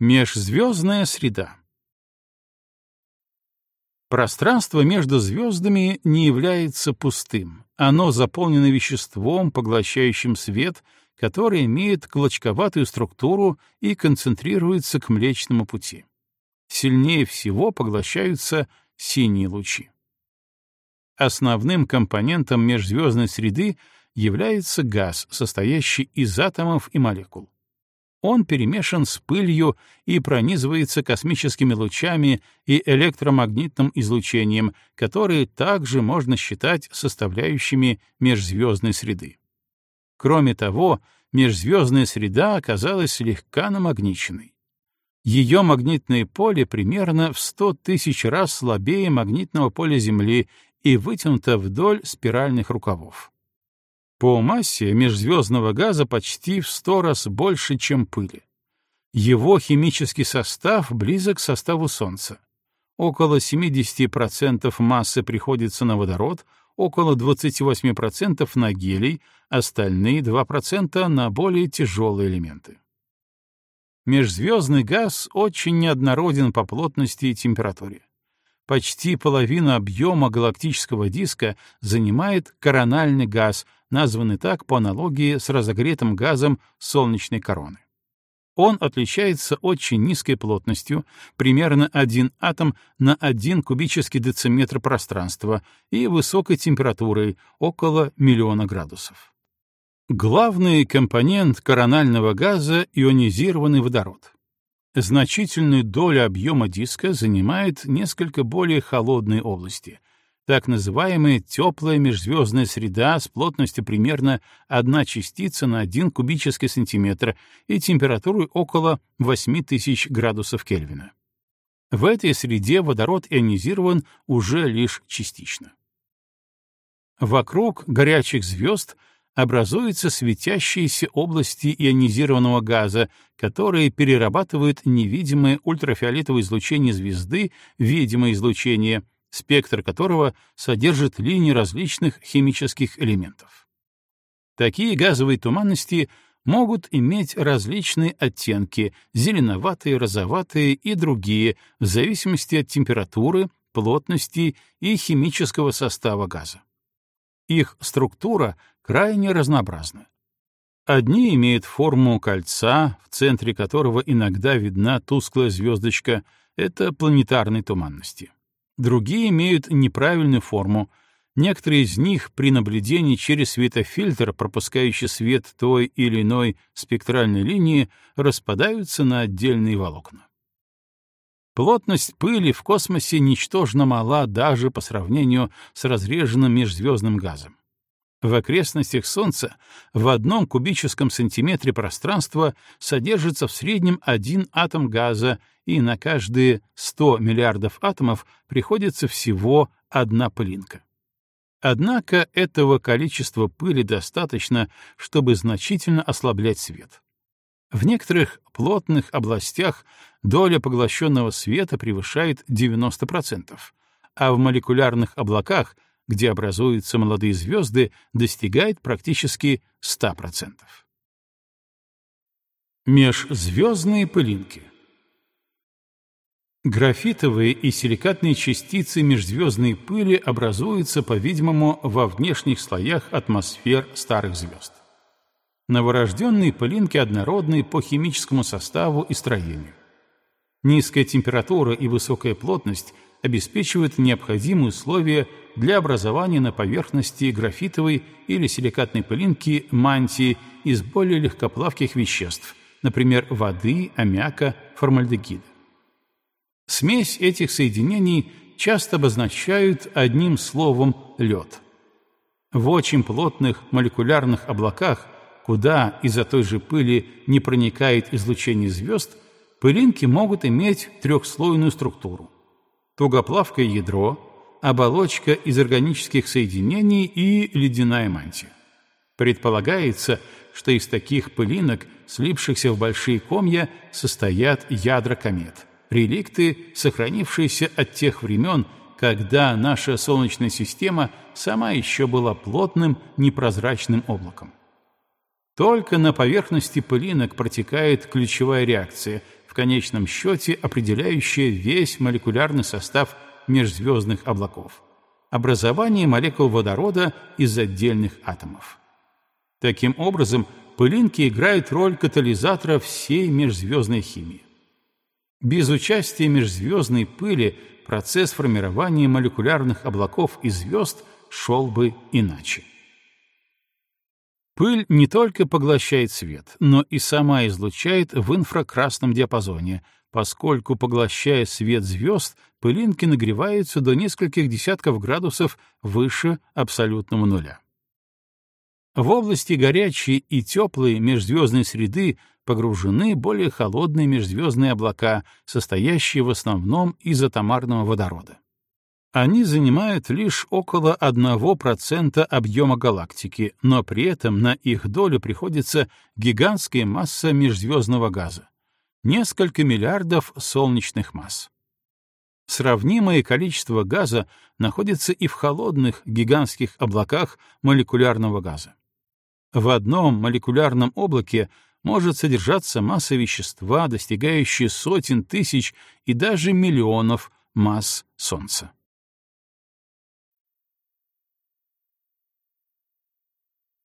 Межзвездная среда Пространство между звездами не является пустым. Оно заполнено веществом, поглощающим свет, который имеет клочковатую структуру и концентрируется к Млечному пути. Сильнее всего поглощаются синие лучи. Основным компонентом межзвездной среды является газ, состоящий из атомов и молекул. Он перемешан с пылью и пронизывается космическими лучами и электромагнитным излучением, которые также можно считать составляющими межзвездной среды. Кроме того, межзвездная среда оказалась слегка намагниченной. Ее магнитное поле примерно в 100 тысяч раз слабее магнитного поля Земли и вытянуто вдоль спиральных рукавов. По массе межзвездного газа почти в сто раз больше, чем пыли. Его химический состав близок к составу Солнца. Около 70% массы приходится на водород, около 28% на гелий, остальные 2% на более тяжелые элементы. Межзвездный газ очень неоднороден по плотности и температуре. Почти половину объема галактического диска занимает корональный газ, названный так по аналогии с разогретым газом солнечной короны. Он отличается очень низкой плотностью, примерно один атом на один кубический дециметр пространства, и высокой температурой, около миллиона градусов. Главный компонент коронального газа — ионизированный водород. Значительную долю объема диска занимает несколько более холодные области, так называемая теплая межзвездная среда с плотностью примерно одна частица на 1 кубический сантиметр и температурой около 8000 градусов Кельвина. В этой среде водород ионизирован уже лишь частично. Вокруг горячих звезд — образуются светящиеся области ионизированного газа, которые перерабатывают невидимое ультрафиолетовое излучение звезды в видимое излучение, спектр которого содержит линии различных химических элементов. Такие газовые туманности могут иметь различные оттенки — зеленоватые, розоватые и другие, в зависимости от температуры, плотности и химического состава газа. Их структура крайне разнообразны. Одни имеют форму кольца, в центре которого иногда видна тусклая звездочка, это планетарной туманности. Другие имеют неправильную форму, некоторые из них при наблюдении через светофильтр, пропускающий свет той или иной спектральной линии, распадаются на отдельные волокна. Плотность пыли в космосе ничтожно мала даже по сравнению с разреженным межзвездным газом. В окрестностях Солнца в одном кубическом сантиметре пространства содержится в среднем один атом газа, и на каждые 100 миллиардов атомов приходится всего одна пылинка. Однако этого количества пыли достаточно, чтобы значительно ослаблять свет. В некоторых плотных областях доля поглощенного света превышает 90%, а в молекулярных облаках — где образуются молодые звезды, достигает практически 100%. Межзвездные пылинки Графитовые и силикатные частицы межзвездной пыли образуются, по-видимому, во внешних слоях атмосфер старых звезд. Новорожденные пылинки однородны по химическому составу и строению. Низкая температура и высокая плотность обеспечивают необходимые условия для образования на поверхности графитовой или силикатной пылинки мантии из более легкоплавких веществ, например, воды, аммиака, формальдегида. Смесь этих соединений часто обозначают одним словом «лед». В очень плотных молекулярных облаках, куда из-за той же пыли не проникает излучение звезд, пылинки могут иметь трехслойную структуру тугоплавкое ядро, оболочка из органических соединений и ледяная мантия. Предполагается, что из таких пылинок, слипшихся в большие комья, состоят ядра комет, реликты, сохранившиеся от тех времен, когда наша Солнечная система сама еще была плотным, непрозрачным облаком. Только на поверхности пылинок протекает ключевая реакция, в конечном счете определяющая весь молекулярный состав межзвездных облаков — образование молекул водорода из отдельных атомов. Таким образом, пылинки играют роль катализатора всей межзвездной химии. Без участия межзвездной пыли процесс формирования молекулярных облаков и звезд шел бы иначе. Пыль не только поглощает свет, но и сама излучает в инфракрасном диапазоне, поскольку, поглощая свет звезд, пылинки нагреваются до нескольких десятков градусов выше абсолютного нуля. В области горячей и теплой межзвездной среды погружены более холодные межзвездные облака, состоящие в основном из атомарного водорода. Они занимают лишь около 1% объема галактики, но при этом на их долю приходится гигантская масса межзвездного газа — несколько миллиардов солнечных масс. Сравнимое количество газа находится и в холодных гигантских облаках молекулярного газа. В одном молекулярном облаке может содержаться масса вещества, достигающая сотен тысяч и даже миллионов масс Солнца.